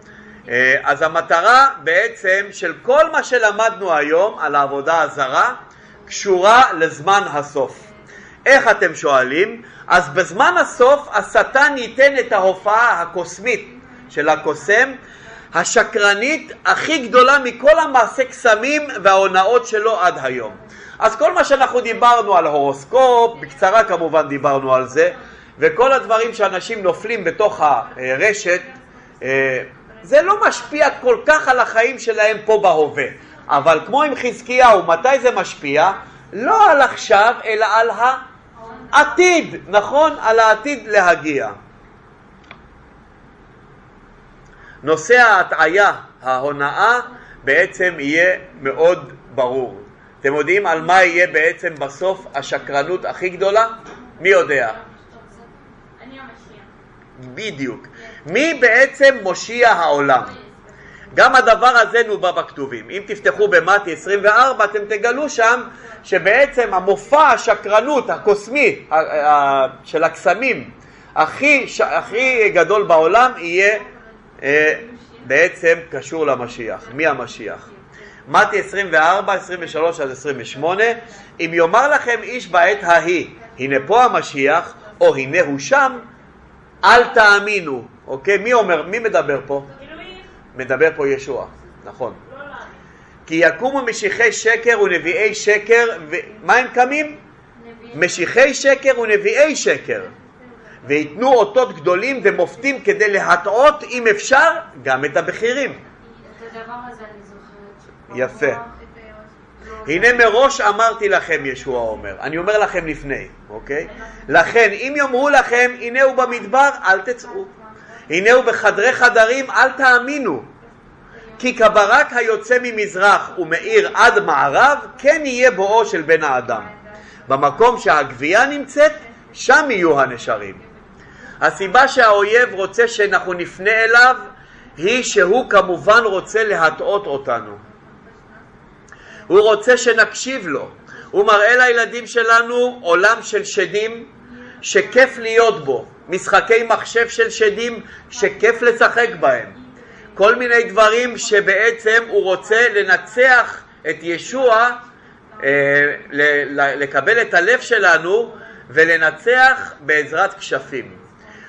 אה, אז המטרה בעצם של כל מה שלמדנו היום על העבודה הזרה קשורה לזמן הסוף. איך אתם שואלים? אז בזמן הסוף השטן ייתן את ההופעה הקוסמית של הקוסם, השקרנית הכי גדולה מכל המעשה קסמים וההונאות שלו עד היום. אז כל מה שאנחנו דיברנו על הורוסקופ, בקצרה כמובן דיברנו על זה, וכל הדברים שאנשים נופלים בתוך הרשת, אה, זה לא משפיע כל כך על החיים שלהם פה בהווה. אבל כמו עם חזקיהו, מתי זה משפיע? לא על עכשיו, אלא על העתיד, נכון? על העתיד להגיע. נושא ההטעיה, ההונאה, בעצם יהיה מאוד ברור. אתם יודעים על מה יהיה בעצם בסוף השקרנות הכי גדולה? מי יודע? בדיוק. מי בעצם מושיע העולם? גם הדבר הזה נובע בכתובים. אם תפתחו במתי 24 אתם תגלו שם שבעצם המופע השקרנות הקוסמי של הקסמים הכי, הכי גדול בעולם יהיה אה, בעצם קשור למשיח. מי המשיח? מתי 24, 23 עד 28 אם יאמר לכם איש בעת ההיא הנה פה המשיח או הנה הוא שם אל תאמינו, אוקיי? מי אומר, מי מדבר פה? מדבר פה ישוע, נכון. כי יקומו משיחי שקר ונביאי שקר, ומה הם קמים? משיחי שקר ונביאי שקר, וייתנו אותות גדולים ומופתים כדי להטעות, אם אפשר, גם את הבכירים. את הדבר הזה אני זוכרת. יפה. הנה מראש אמרתי לכם, ישוע אומר. אני אומר לכם לפני, אוקיי? לכן, אם יאמרו לכם, הנה הוא במדבר, אל תצאו. הנה הוא בחדרי חדרים, אל תאמינו. כי כברק היוצא ממזרח ומאיר עד מערב, כן יהיה בואו של בן האדם. במקום שהגבייה נמצאת, שם יהיו הנשרים. הסיבה שהאויב רוצה שאנחנו נפנה אליו, היא שהוא כמובן רוצה להטעות אותנו. הוא רוצה שנקשיב לו. הוא מראה לילדים שלנו עולם של שדים שכיף להיות בו, משחקי מחשב של שדים שכיף לשחק בהם. כל מיני דברים שבעצם הוא רוצה לנצח את ישוע, אה, לקבל את הלב שלנו ולנצח בעזרת כשפים.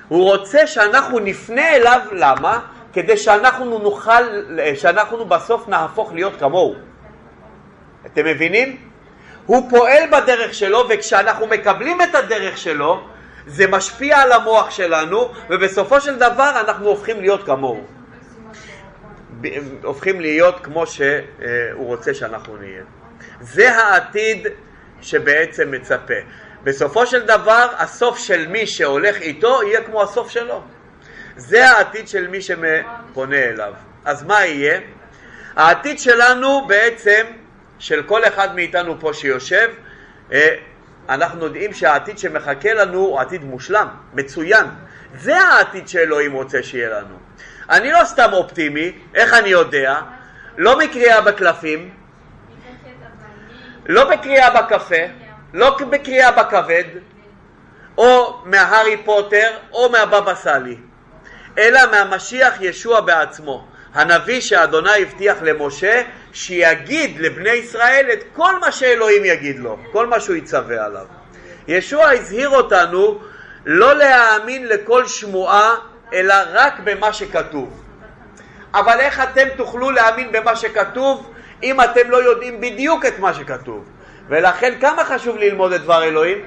הוא רוצה שאנחנו נפנה אליו, למה? כדי שאנחנו נוכל, שאנחנו בסוף נהפוך להיות כמוהו. אתם מבינים? הוא פועל בדרך שלו, וכשאנחנו מקבלים את הדרך שלו, זה משפיע על המוח שלנו, ובסופו של דבר אנחנו הופכים להיות כמוהו. הופכים להיות כמו שהוא רוצה שאנחנו נהיה. זה העתיד שבעצם מצפה. בסופו של דבר, הסוף של מי שהולך איתו יהיה כמו הסוף שלו. זה העתיד של מי שפונה אליו. אז מה יהיה? העתיד שלנו בעצם של כל אחד מאיתנו פה שיושב, אה, אנחנו יודעים שהעתיד שמחכה לנו הוא עתיד מושלם, מצוין. זה העתיד שאלוהים רוצה שיהיה לנו. אני לא סתם אופטימי, איך אני יודע? לא מקריאה בקלפים, לא בקריאה בקפה, לא בקריאה בכבד, או מהארי פוטר, או מהבבא סאלי, אלא מהמשיח ישוע בעצמו. הנביא שאדוני הבטיח למשה שיגיד לבני ישראל את כל מה שאלוהים יגיד לו, כל מה שהוא יצווה עליו. ישוע הזהיר אותנו לא להאמין לכל שמועה אלא רק במה שכתוב. אבל איך אתם תוכלו להאמין במה שכתוב אם אתם לא יודעים בדיוק את מה שכתוב? ולכן כמה חשוב ללמוד את דבר אלוהים?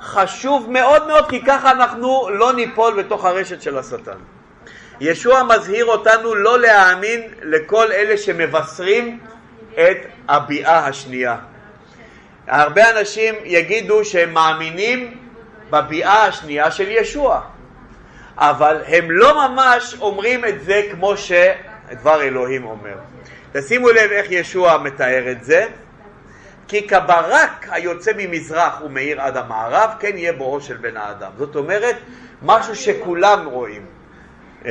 חשוב מאוד מאוד כי ככה אנחנו לא ניפול בתוך הרשת של השטן. ישוע מזהיר אותנו לא להאמין לכל אלה שמבשרים את הביאה השנייה. הרבה אנשים יגידו שהם מאמינים בביאה השנייה של ישוע, אבל הם לא ממש אומרים את זה כמו שדבר אלוהים אומר. תשימו לב איך ישוע מתאר את זה, כי כברק היוצא ממזרח ומאיר עד המערב, כן יהיה בואו של בן האדם. זאת אומרת, משהו שכולם רואים. אמ,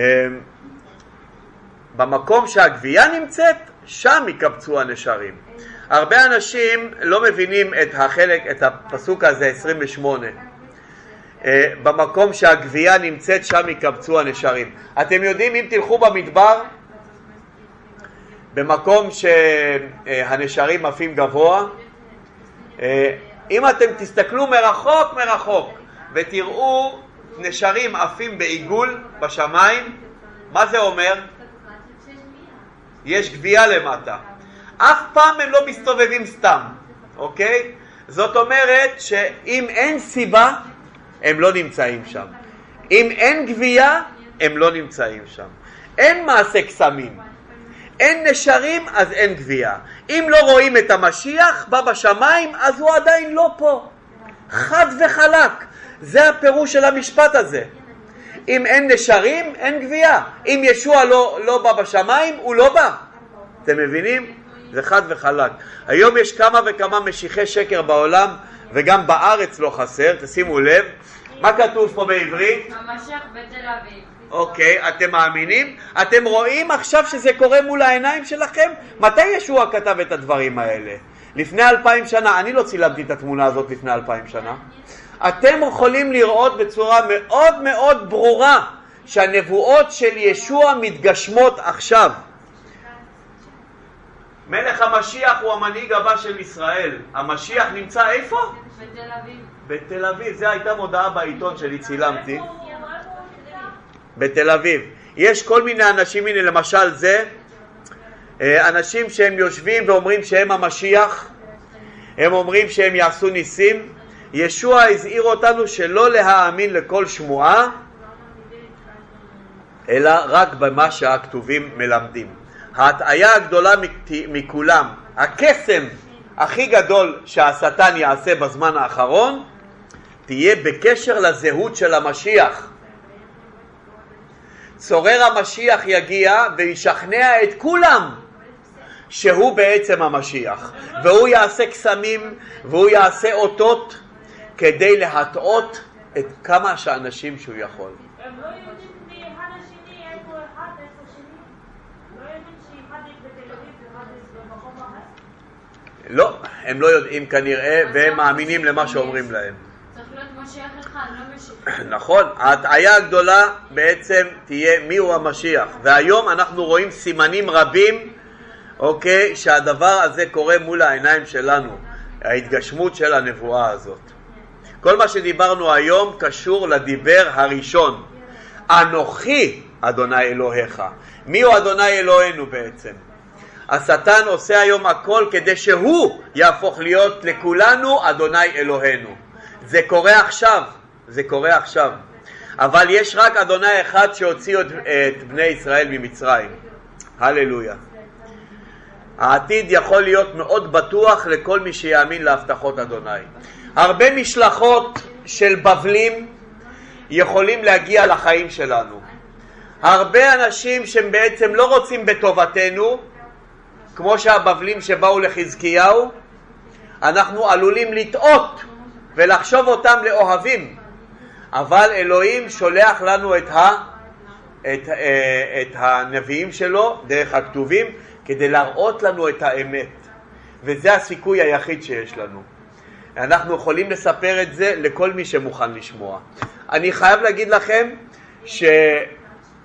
במקום שהגבייה נמצאת, שם יקבצו הנשרים. הרבה אנשים לא מבינים את החלק, את הפסוק הזה, 28. אה, במקום שהגבייה נמצאת שם יקבצו הנשרים. אתם יודעים אם תלכו במדבר במקום שהנשרים עפים גבוה אה, אם אתם תסתכלו מרחוק מרחוק ותראו נשרים עפים בעיגול בשמיים מה זה אומר? יש גבייה למטה. אף פעם הם לא מסתובבים סתם, אוקיי? זאת אומרת שאם אין סיבה, הם לא נמצאים שם. אם אין גבייה, הם לא נמצאים שם. אין מעשה קסמים. אין נשרים, אז אין גבייה. אם לא רואים את המשיח בא בשמיים, אז הוא עדיין לא פה. חד וחלק. זה הפירוש של המשפט הזה. אם אין נשרים, אין גבייה. אם ישוע לא, לא בא בשמיים, הוא לא בא. אתם מבינים? זה חד וחלק. היום יש כמה וכמה משיחי שקר בעולם, וגם בארץ לא חסר, תשימו לב. מה כתוב פה בעברית? המשיח בתל אביב. אוקיי, אתם מאמינים? אתם רואים עכשיו שזה קורה מול העיניים שלכם? מתי ישוע כתב את הדברים האלה? לפני אלפיים שנה, אני לא צילמתי את התמונה הזאת לפני אלפיים שנה. אתם יכולים לראות בצורה מאוד מאוד ברורה שהנבואות של ישוע מתגשמות עכשיו. מלך המשיח הוא המנהיג הבא של ישראל. המשיח נמצא איפה? בתל אביב. בתל אביב. זו הייתה מודעה בעיתון שלי, צילמתי. בתל אביב. יש כל מיני אנשים, הנה למשל זה, אה, אנשים שהם יושבים ואומרים שהם המשיח, הם אומרים שהם יעשו ניסים. ישוע הזהיר אותנו שלא להאמין לכל שמועה, אלא רק במה שהכתובים מלמדים. ההטעיה הגדולה מכולם, הקסם הכי גדול שהשטן יעשה בזמן האחרון, תהיה בקשר לזהות של המשיח. צורר המשיח יגיע וישכנע את כולם שהוא בעצם המשיח, והוא יעשה קסמים והוא יעשה אותות כדי להטעות את כמה שאנשים שהוא יכול. הם לא יודעים מאחד השני איפה אחד איפה שני? לא יודעים שאחד בתל אביב ואחד במקום אחר? לא, הם לא יודעים כנראה והם מאמינים למה שאומרים להם. לא. נכון, ההטעיה הגדולה בעצם תהיה מיהו המשיח והיום אנחנו רואים סימנים רבים אוקיי, שהדבר הזה קורה מול העיניים שלנו, ההתגשמות של הנבואה הזאת. כל מה שדיברנו היום קשור לדיבר הראשון. אנוכי אדוני אלוהיך. מי הוא אדוני אלוהינו בעצם? השטן עושה היום הכל כדי שהוא יהפוך להיות לכולנו אדוני אלוהינו. זה קורה עכשיו, זה קורה עכשיו. אבל יש רק אדוני אחד שהוציא את, את בני ישראל ממצרים. הללויה. העתיד יכול להיות מאוד בטוח לכל מי שיאמין להבטחות אדוני. הרבה משלחות של בבלים יכולים להגיע לחיים שלנו. הרבה אנשים שהם בעצם לא רוצים בטובתנו, כמו שהבבלים שבאו לחזקיהו, אנחנו עלולים לטעות ולחשוב אותם לאוהבים, אבל אלוהים שולח לנו את, ה, את, אה, את הנביאים שלו דרך הכתובים כדי להראות לנו את האמת, וזה הסיכוי היחיד שיש לנו. אנחנו יכולים לספר את זה לכל מי שמוכן לשמוע. אני חייב להגיד לכם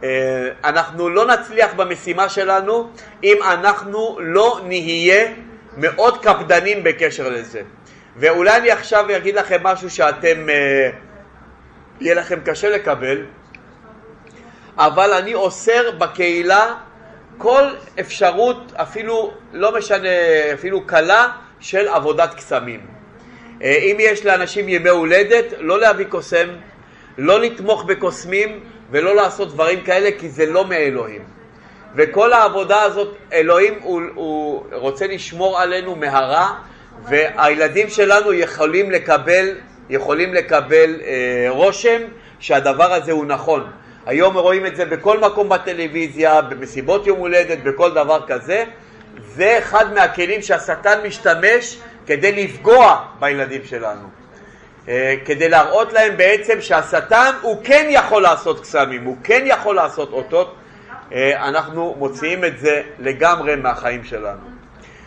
שאנחנו לא נצליח במשימה שלנו אם אנחנו לא נהיה מאוד קפדנים בקשר לזה. ואולי אני עכשיו אגיד לכם משהו שאתם, אה, יהיה לכם קשה לקבל, אבל אני אוסר בקהילה כל אפשרות, אפילו, לא משנה, אפילו קלה, של עבודת קסמים. אה, אם יש לאנשים ימי הולדת, לא להביא קוסם, לא לתמוך בקוסמים ולא לעשות דברים כאלה כי זה לא מאלוהים. וכל העבודה הזאת, אלוהים הוא, הוא רוצה לשמור עלינו מהרע והילדים שלנו יכולים לקבל, יכולים לקבל אה, רושם שהדבר הזה הוא נכון. היום רואים את זה בכל מקום בטלוויזיה, במסיבות יום הולדת, בכל דבר כזה. זה אחד מהכלים שהשטן משתמש כדי לפגוע בילדים שלנו. אה, כדי להראות להם בעצם שהשטן הוא כן יכול לעשות קסמים, הוא כן יכול לעשות אותות, אה, אנחנו מוציאים את זה לגמרי מהחיים שלנו.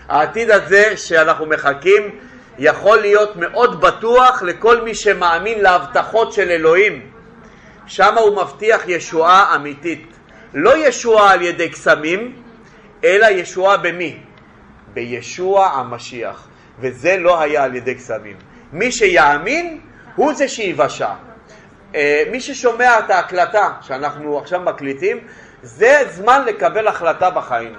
העתיד הזה שאנחנו מחכים יכול להיות מאוד בטוח לכל מי שמאמין להבטחות של אלוהים. שם הוא מבטיח ישועה אמיתית. לא ישועה על ידי קסמים, אלא ישועה במי? בישוע המשיח. וזה לא היה על ידי קסמים. מי שיאמין הוא זה שיבשע. אה, מי ששומע את ההקלטה שאנחנו עכשיו מקליטים, זה זמן לקבל החלטה בחיים.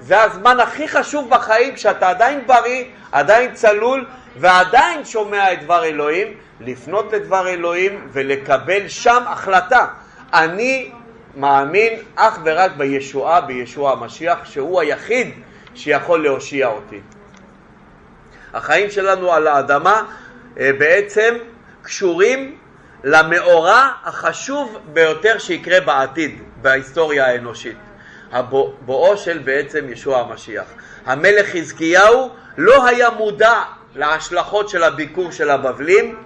זה הזמן הכי חשוב בחיים כשאתה עדיין בריא, עדיין צלול ועדיין שומע את דבר אלוהים, לפנות לדבר אלוהים ולקבל שם החלטה. אני מאמין אך ורק בישועה, בישוע המשיח, שהוא היחיד שיכול להושיע אותי. החיים שלנו על האדמה אה, בעצם קשורים למאורע החשוב ביותר שיקרה בעתיד, בהיסטוריה האנושית. הבואו של בעצם ישוע המשיח. המלך חזקיהו לא היה מודע להשלכות של הביקור של הבבלים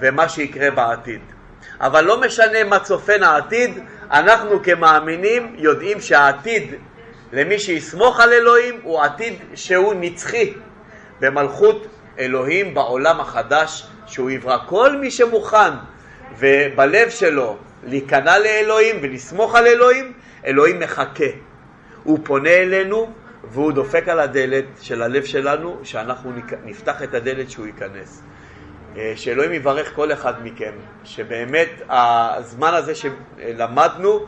ומה שיקרה בעתיד. אבל לא משנה מה צופן העתיד, אנחנו כמאמינים יודעים שהעתיד למי שיסמוך על אלוהים הוא עתיד שהוא נצחי במלכות אלוהים בעולם החדש שהוא יברא. כל מי שמוכן ובלב שלו להיכנע לאלוהים ולסמוך על אלוהים, אלוהים מחכה. הוא פונה אלינו והוא דופק על הדלת של הלב שלנו, שאנחנו נפתח את הדלת שהוא ייכנס. אה, שאלוהים יברך כל אחד מכם, שבאמת הזמן הזה שלמדנו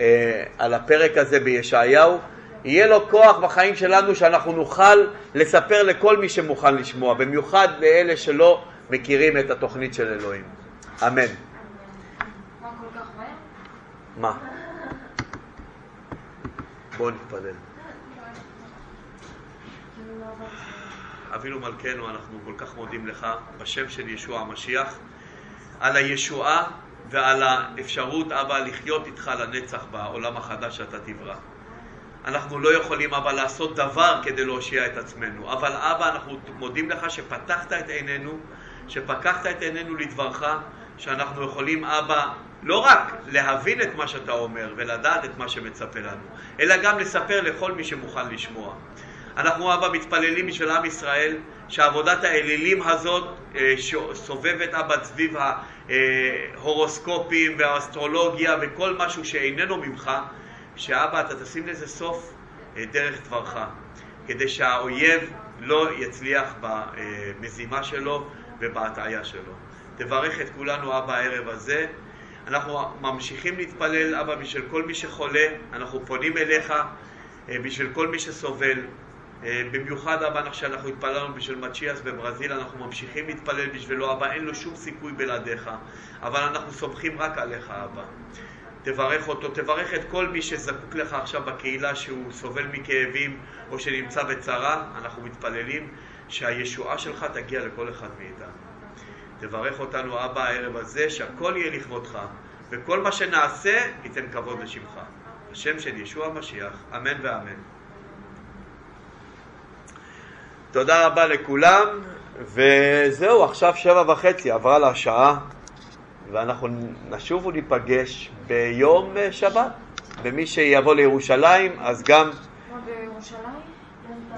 אה, על הפרק הזה בישעיהו, יהיה לו כוח בחיים שלנו שאנחנו נוכל לספר לכל מי שמוכן לשמוע, במיוחד לאלה שלא מכירים את התוכנית של אלוהים. אמן. מה? בואו נתפלל. אבינו מלכנו, אנחנו כל כך מודים לך בשם של ישוע המשיח על הישועה ועל האפשרות, אבא, לחיות איתך לנצח בעולם החדש שאתה תברא. אנחנו לא יכולים, אבא, לעשות דבר כדי להושיע את עצמנו, אבל אבא, אנחנו מודים לך שפתחת את עינינו, שפקחת את עינינו לדברך, שאנחנו יכולים, אבא, לא רק להבין את מה שאתה אומר ולדעת את מה שמצפה לנו, אלא גם לספר לכל מי שמוכן לשמוע. אנחנו אבא מתפללים בשביל עם ישראל שעבודת האלילים הזאת אה, סובבת אבא סביב ההורוסקופים והאסטרולוגיה וכל משהו שאיננו ממך, שאבא אתה תשים לזה סוף אה, דרך דברך, כדי שהאויב לא יצליח במזימה שלו ובהטעיה שלו. תברך את כולנו אבא הערב הזה. אנחנו ממשיכים להתפלל אבא בשביל כל מי שחולה, אנחנו פונים אליך אה, בשביל כל מי שסובל. אה, במיוחד אבא, שאנחנו התפללנו בשביל מצ'יאס בברזיל, אנחנו ממשיכים להתפלל בשבילו, אבא, אין לו שום סיכוי בלעדיך, אבל אנחנו סומכים רק עליך, אבא. תברך אותו, תברך את כל מי שזקוק לך עכשיו בקהילה שהוא סובל מכאבים או שנמצא בצרה, אנחנו מתפללים שהישועה שלך תגיע לכל אחד מאיתנו. תברך אותנו, אבא, הערב הזה, שהכל יהיה לכבודך, וכל מה שנעשה ייתן כבוד לשמך. השם של ישוע המשיח, אמן ואמן. תודה רבה לכולם, וזהו, עכשיו שבע וחצי, עברה לה שעה, ואנחנו נשוב וניפגש ביום שבת. ומי שיבוא לירושלים, אז גם... בירושלים?